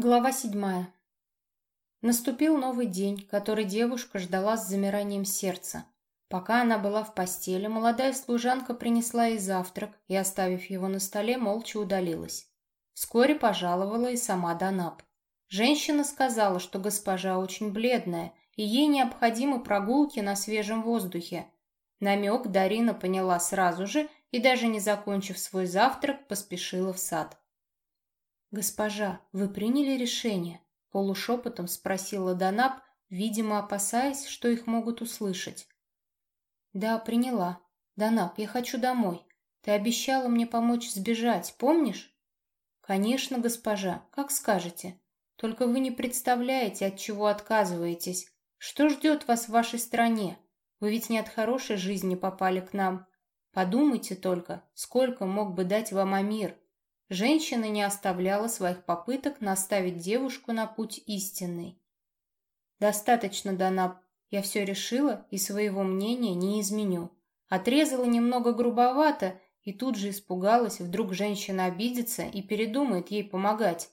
Глава седьмая. Наступил новый день, который девушка ждала с замиранием сердца. Пока она была в постели, молодая служанка принесла ей завтрак и, оставив его на столе, молча удалилась. Вскоре пожаловала и сама Данаб. Женщина сказала, что госпожа очень бледная, и ей необходимы прогулки на свежем воздухе. Намек Дарина поняла сразу же и, даже не закончив свой завтрак, поспешила в сад. «Госпожа, вы приняли решение?» — полушепотом спросила Данаб, видимо, опасаясь, что их могут услышать. «Да, приняла. Данаб, я хочу домой. Ты обещала мне помочь сбежать, помнишь?» «Конечно, госпожа, как скажете. Только вы не представляете, от чего отказываетесь. Что ждет вас в вашей стране? Вы ведь не от хорошей жизни попали к нам. Подумайте только, сколько мог бы дать вам Амир, Женщина не оставляла своих попыток наставить девушку на путь истинный. «Достаточно, Дана. Я все решила и своего мнения не изменю». Отрезала немного грубовато и тут же испугалась, вдруг женщина обидится и передумает ей помогать.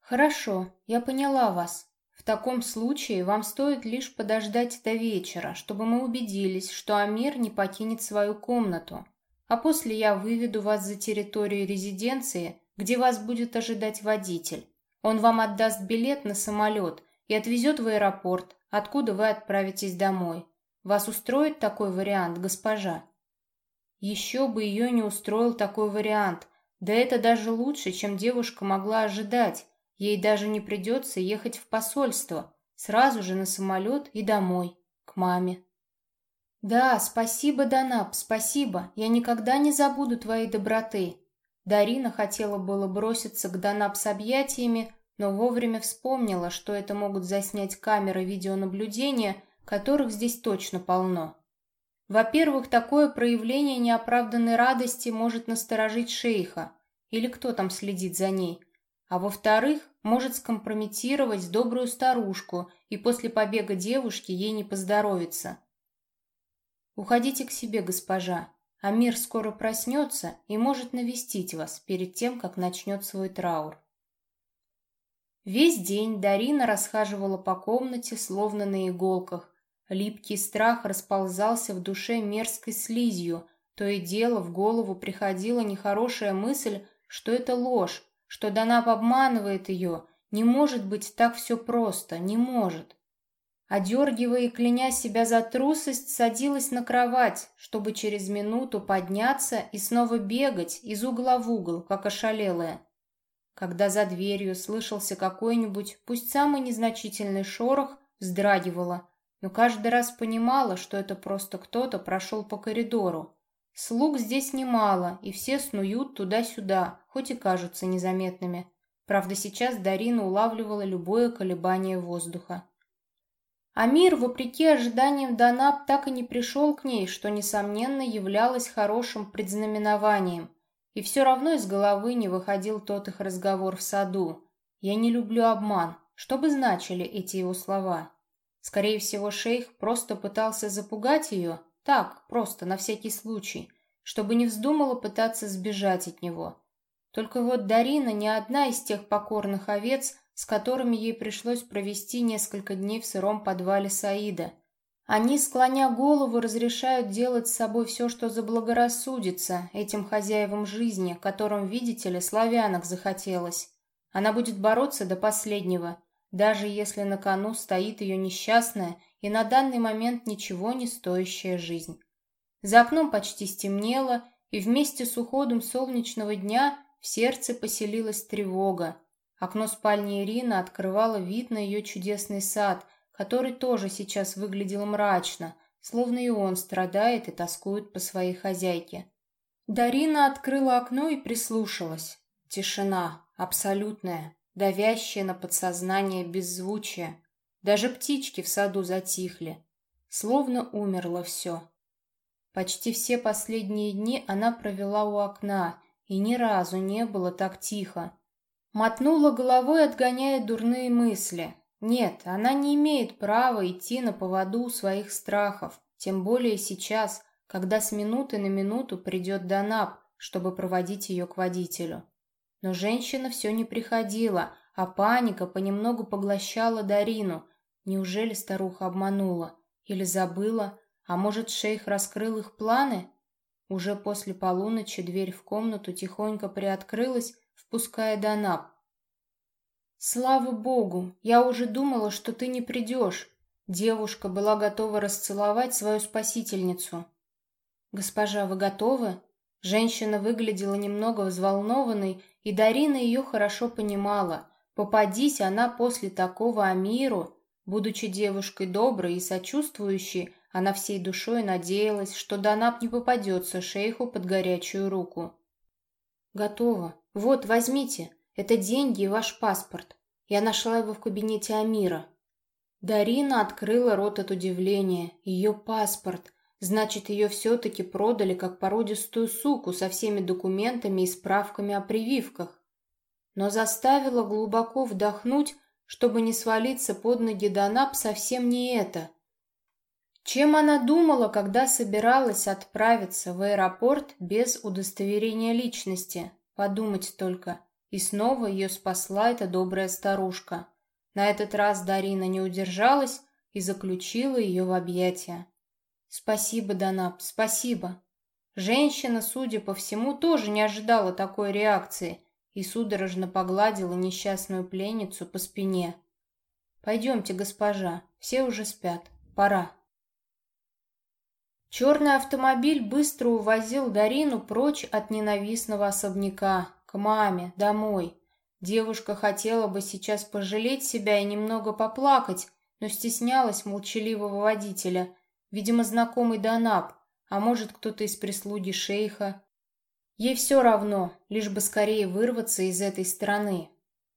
«Хорошо, я поняла вас. В таком случае вам стоит лишь подождать до вечера, чтобы мы убедились, что Амир не покинет свою комнату а после я выведу вас за территорию резиденции, где вас будет ожидать водитель. Он вам отдаст билет на самолет и отвезет в аэропорт, откуда вы отправитесь домой. Вас устроит такой вариант, госпожа?» Еще бы ее не устроил такой вариант. Да это даже лучше, чем девушка могла ожидать. Ей даже не придется ехать в посольство. Сразу же на самолет и домой, к маме. «Да, спасибо, Данаб, спасибо. Я никогда не забуду твоей доброты». Дарина хотела было броситься к Данаб с объятиями, но вовремя вспомнила, что это могут заснять камеры видеонаблюдения, которых здесь точно полно. Во-первых, такое проявление неоправданной радости может насторожить шейха, или кто там следит за ней. А во-вторых, может скомпрометировать добрую старушку, и после побега девушки ей не поздоровится. «Уходите к себе, госпожа. Амир скоро проснется и может навестить вас перед тем, как начнет свой траур». Весь день Дарина расхаживала по комнате, словно на иголках. Липкий страх расползался в душе мерзкой слизью. То и дело в голову приходила нехорошая мысль, что это ложь, что Данаб обманывает ее. Не может быть так все просто, не может. Одергивая и кляня себя за трусость, садилась на кровать, чтобы через минуту подняться и снова бегать из угла в угол, как ошалелая. Когда за дверью слышался какой-нибудь, пусть самый незначительный шорох, вздрагивала, но каждый раз понимала, что это просто кто-то прошел по коридору. Слуг здесь немало, и все снуют туда-сюда, хоть и кажутся незаметными. Правда, сейчас Дарина улавливала любое колебание воздуха. Амир, вопреки ожиданиям Данаб, так и не пришел к ней, что, несомненно, являлось хорошим предзнаменованием. И все равно из головы не выходил тот их разговор в саду. «Я не люблю обман». Что бы значили эти его слова? Скорее всего, шейх просто пытался запугать ее, так, просто, на всякий случай, чтобы не вздумала пытаться сбежать от него. Только вот Дарина не одна из тех покорных овец, с которыми ей пришлось провести несколько дней в сыром подвале Саида. Они, склоня голову, разрешают делать с собой все, что заблагорассудится этим хозяевам жизни, которым, видите ли, славянок захотелось. Она будет бороться до последнего, даже если на кону стоит ее несчастная и на данный момент ничего не стоящая жизнь. За окном почти стемнело, и вместе с уходом солнечного дня в сердце поселилась тревога, Окно спальни Ирины открывало вид на ее чудесный сад, который тоже сейчас выглядел мрачно, словно и он страдает и тоскует по своей хозяйке. Дарина открыла окно и прислушалась. Тишина, абсолютная, давящая на подсознание беззвучие. Даже птички в саду затихли. Словно умерло все. Почти все последние дни она провела у окна, и ни разу не было так тихо. Мотнула головой, отгоняя дурные мысли. Нет, она не имеет права идти на поводу своих страхов, тем более сейчас, когда с минуты на минуту придет Данаб, чтобы проводить ее к водителю. Но женщина все не приходила, а паника понемногу поглощала Дарину. Неужели старуха обманула? Или забыла? А может, шейх раскрыл их планы? Уже после полуночи дверь в комнату тихонько приоткрылась, впуская Данаб. «Слава богу! Я уже думала, что ты не придешь!» Девушка была готова расцеловать свою спасительницу. «Госпожа, вы готовы?» Женщина выглядела немного взволнованной, и Дарина ее хорошо понимала. Попадись она после такого Амиру, будучи девушкой доброй и сочувствующей, она всей душой надеялась, что Данаб не попадется шейху под горячую руку. «Готово. Вот, возьмите. Это деньги и ваш паспорт. Я нашла его в кабинете Амира». Дарина открыла рот от удивления. Ее паспорт. Значит, ее все-таки продали как породистую суку со всеми документами и справками о прививках. Но заставила глубоко вдохнуть, чтобы не свалиться под ноги Данаб совсем не это — чем она думала, когда собиралась отправиться в аэропорт без удостоверения личности? Подумать только. И снова ее спасла эта добрая старушка. На этот раз Дарина не удержалась и заключила ее в объятия. «Спасибо, Данаб, спасибо». Женщина, судя по всему, тоже не ожидала такой реакции и судорожно погладила несчастную пленницу по спине. «Пойдемте, госпожа, все уже спят, пора». Черный автомобиль быстро увозил Дарину прочь от ненавистного особняка, к маме, домой. Девушка хотела бы сейчас пожалеть себя и немного поплакать, но стеснялась молчаливого водителя, видимо, знакомый Данаб, а может, кто-то из прислуги шейха. Ей все равно, лишь бы скорее вырваться из этой страны.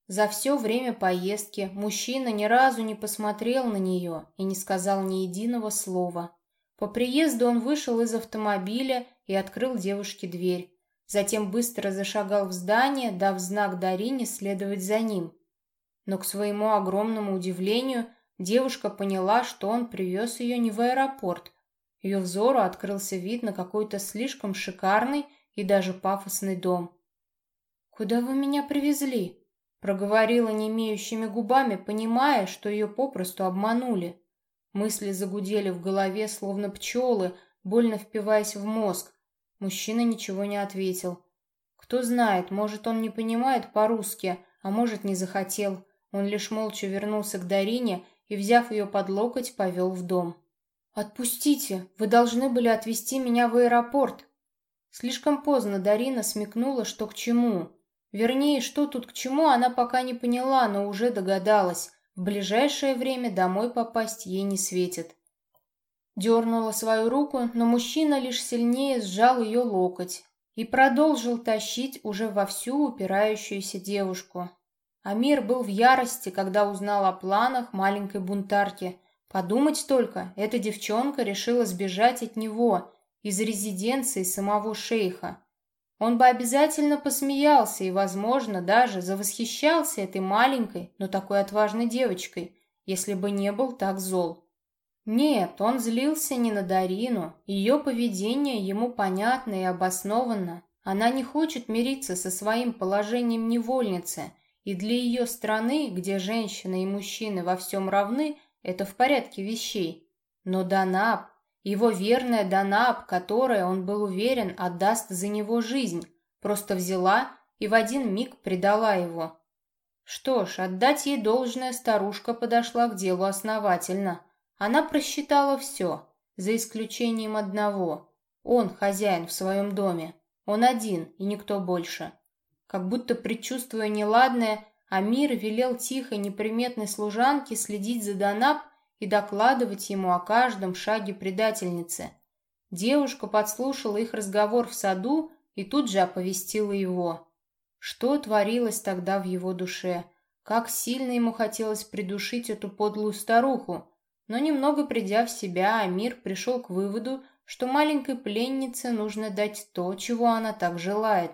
За все время поездки мужчина ни разу не посмотрел на нее и не сказал ни единого слова. По приезду он вышел из автомобиля и открыл девушке дверь. Затем быстро зашагал в здание, дав знак Дарине следовать за ним. Но к своему огромному удивлению девушка поняла, что он привез ее не в аэропорт. Ее взору открылся вид на какой-то слишком шикарный и даже пафосный дом. «Куда вы меня привезли?» проговорила немеющими губами, понимая, что ее попросту обманули. Мысли загудели в голове, словно пчелы, больно впиваясь в мозг. Мужчина ничего не ответил. Кто знает, может, он не понимает по-русски, а может, не захотел. Он лишь молча вернулся к Дарине и, взяв ее под локоть, повел в дом. «Отпустите! Вы должны были отвезти меня в аэропорт!» Слишком поздно Дарина смекнула, что к чему. Вернее, что тут к чему, она пока не поняла, но уже догадалась. В ближайшее время домой попасть ей не светит. Дернула свою руку, но мужчина лишь сильнее сжал ее локоть и продолжил тащить уже вовсю упирающуюся девушку. Амир был в ярости, когда узнал о планах маленькой бунтарки. Подумать только, эта девчонка решила сбежать от него, из резиденции самого шейха. Он бы обязательно посмеялся и, возможно, даже завосхищался этой маленькой, но такой отважной девочкой, если бы не был так зол. Нет, он злился не на Дарину, ее поведение ему понятно и обоснованно. Она не хочет мириться со своим положением невольницы, и для ее страны, где женщины и мужчины во всем равны, это в порядке вещей. Но Данаб его верная Данаб, которая, он был уверен, отдаст за него жизнь, просто взяла и в один миг предала его. Что ж, отдать ей должное старушка подошла к делу основательно. Она просчитала все, за исключением одного. Он хозяин в своем доме. Он один и никто больше. Как будто предчувствуя неладное, Амир велел тихой неприметной служанке следить за Данаб и докладывать ему о каждом шаге предательницы. Девушка подслушала их разговор в саду и тут же оповестила его. Что творилось тогда в его душе? Как сильно ему хотелось придушить эту подлую старуху. Но немного придя в себя, Амир пришел к выводу, что маленькой пленнице нужно дать то, чего она так желает.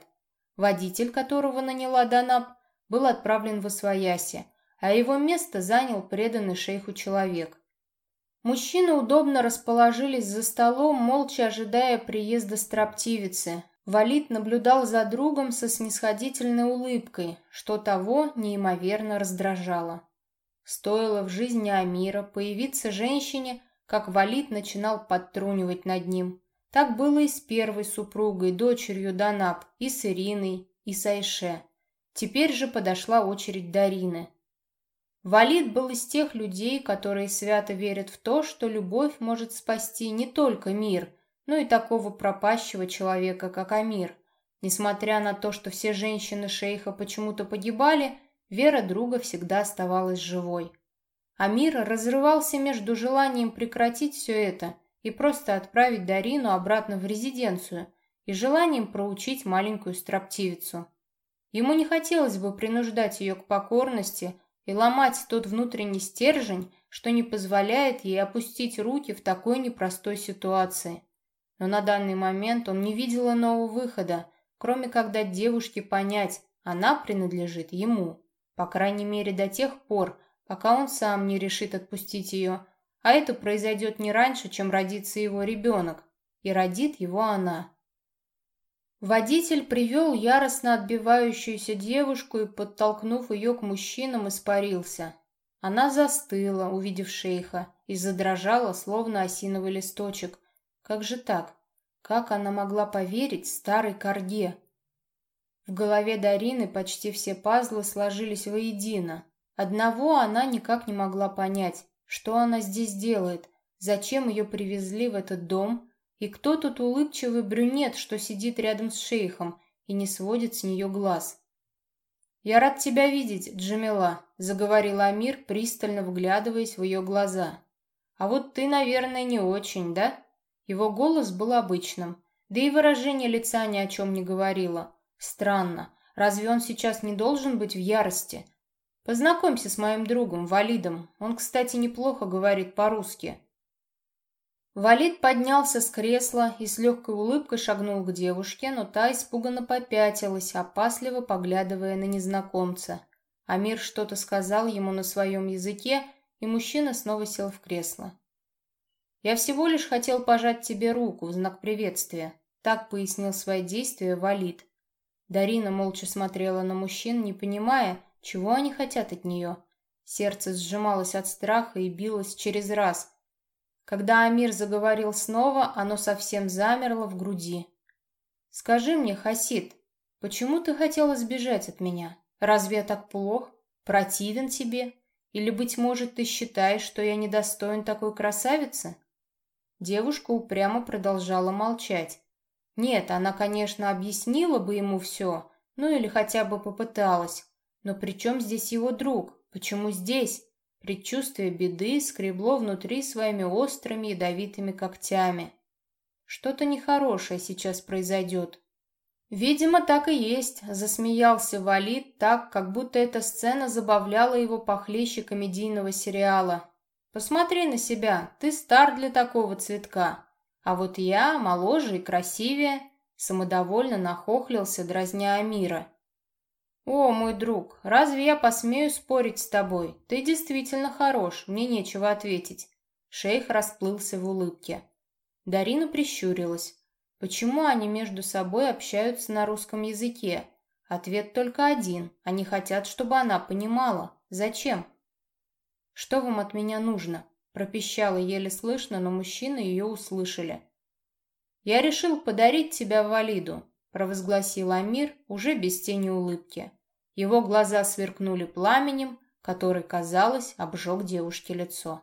Водитель, которого наняла Данаб, был отправлен в Освояси, а его место занял преданный шейху человек. Мужчины удобно расположились за столом, молча ожидая приезда строптивицы. Валид наблюдал за другом со снисходительной улыбкой, что того неимоверно раздражало. Стоило в жизни Амира появиться женщине, как Валид начинал подтрунивать над ним. Так было и с первой супругой, дочерью Данаб, и с Ириной, и с Айше. Теперь же подошла очередь Дарины. Валид был из тех людей, которые свято верят в то, что любовь может спасти не только мир, но и такого пропащего человека, как Амир. Несмотря на то, что все женщины шейха почему-то погибали, вера друга всегда оставалась живой. Амир разрывался между желанием прекратить все это и просто отправить Дарину обратно в резиденцию и желанием проучить маленькую строптивицу. Ему не хотелось бы принуждать ее к покорности и ломать тот внутренний стержень, что не позволяет ей опустить руки в такой непростой ситуации. Но на данный момент он не видел иного выхода, кроме как дать девушке понять, она принадлежит ему, по крайней мере до тех пор, пока он сам не решит отпустить ее, а это произойдет не раньше, чем родится его ребенок, и родит его она. Водитель привел яростно отбивающуюся девушку и, подтолкнув ее к мужчинам, испарился. Она застыла, увидев шейха, и задрожала, словно осиновый листочек. Как же так? Как она могла поверить старой корге? В голове Дарины почти все пазлы сложились воедино. Одного она никак не могла понять, что она здесь делает, зачем ее привезли в этот дом, и кто тот улыбчивый брюнет, что сидит рядом с шейхом и не сводит с нее глаз? «Я рад тебя видеть, Джамила», — заговорил Амир, пристально вглядываясь в ее глаза. «А вот ты, наверное, не очень, да?» Его голос был обычным, да и выражение лица ни о чем не говорило. Странно, разве он сейчас не должен быть в ярости? Познакомься с моим другом, Валидом. Он, кстати, неплохо говорит по-русски. Валид поднялся с кресла и с легкой улыбкой шагнул к девушке, но та испуганно попятилась, опасливо поглядывая на незнакомца. Амир что-то сказал ему на своем языке, и мужчина снова сел в кресло. «Я всего лишь хотел пожать тебе руку в знак приветствия», — так пояснил свои действия Валид. Дарина молча смотрела на мужчин, не понимая, чего они хотят от нее. Сердце сжималось от страха и билось через раз — когда Амир заговорил снова, оно совсем замерло в груди. «Скажи мне, Хасид, почему ты хотела сбежать от меня? Разве я так плох? Противен тебе? Или, быть может, ты считаешь, что я недостоин такой красавицы?» Девушка упрямо продолжала молчать. Нет, она, конечно, объяснила бы ему все, ну или хотя бы попыталась. Но при чем здесь его друг? Почему здесь? Предчувствие беды скребло внутри своими острыми ядовитыми когтями. Что-то нехорошее сейчас произойдет. Видимо, так и есть, засмеялся Валид так, как будто эта сцена забавляла его похлеще комедийного сериала. Посмотри на себя, ты стар для такого цветка. А вот я, моложе и красивее, самодовольно нахохлился, дразня Амира. «О, мой друг, разве я посмею спорить с тобой? Ты действительно хорош, мне нечего ответить». Шейх расплылся в улыбке. Дарина прищурилась. Почему они между собой общаются на русском языке? Ответ только один. Они хотят, чтобы она понимала. Зачем? «Что вам от меня нужно?» пропищала еле слышно, но мужчины ее услышали. «Я решил подарить тебя Валиду провозгласил Амир уже без тени улыбки. Его глаза сверкнули пламенем, который, казалось, обжег девушке лицо.